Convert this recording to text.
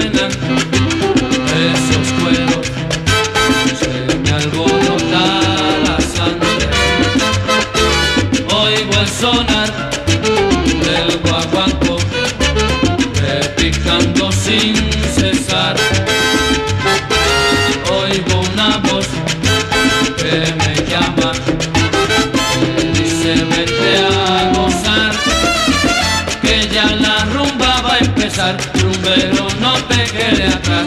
esos cueros se me alborota la sangre. Oigo el sonar del guaguanco repicando sin cesar. Oigo una voz que me llama y se me pasar, no te quede atrás.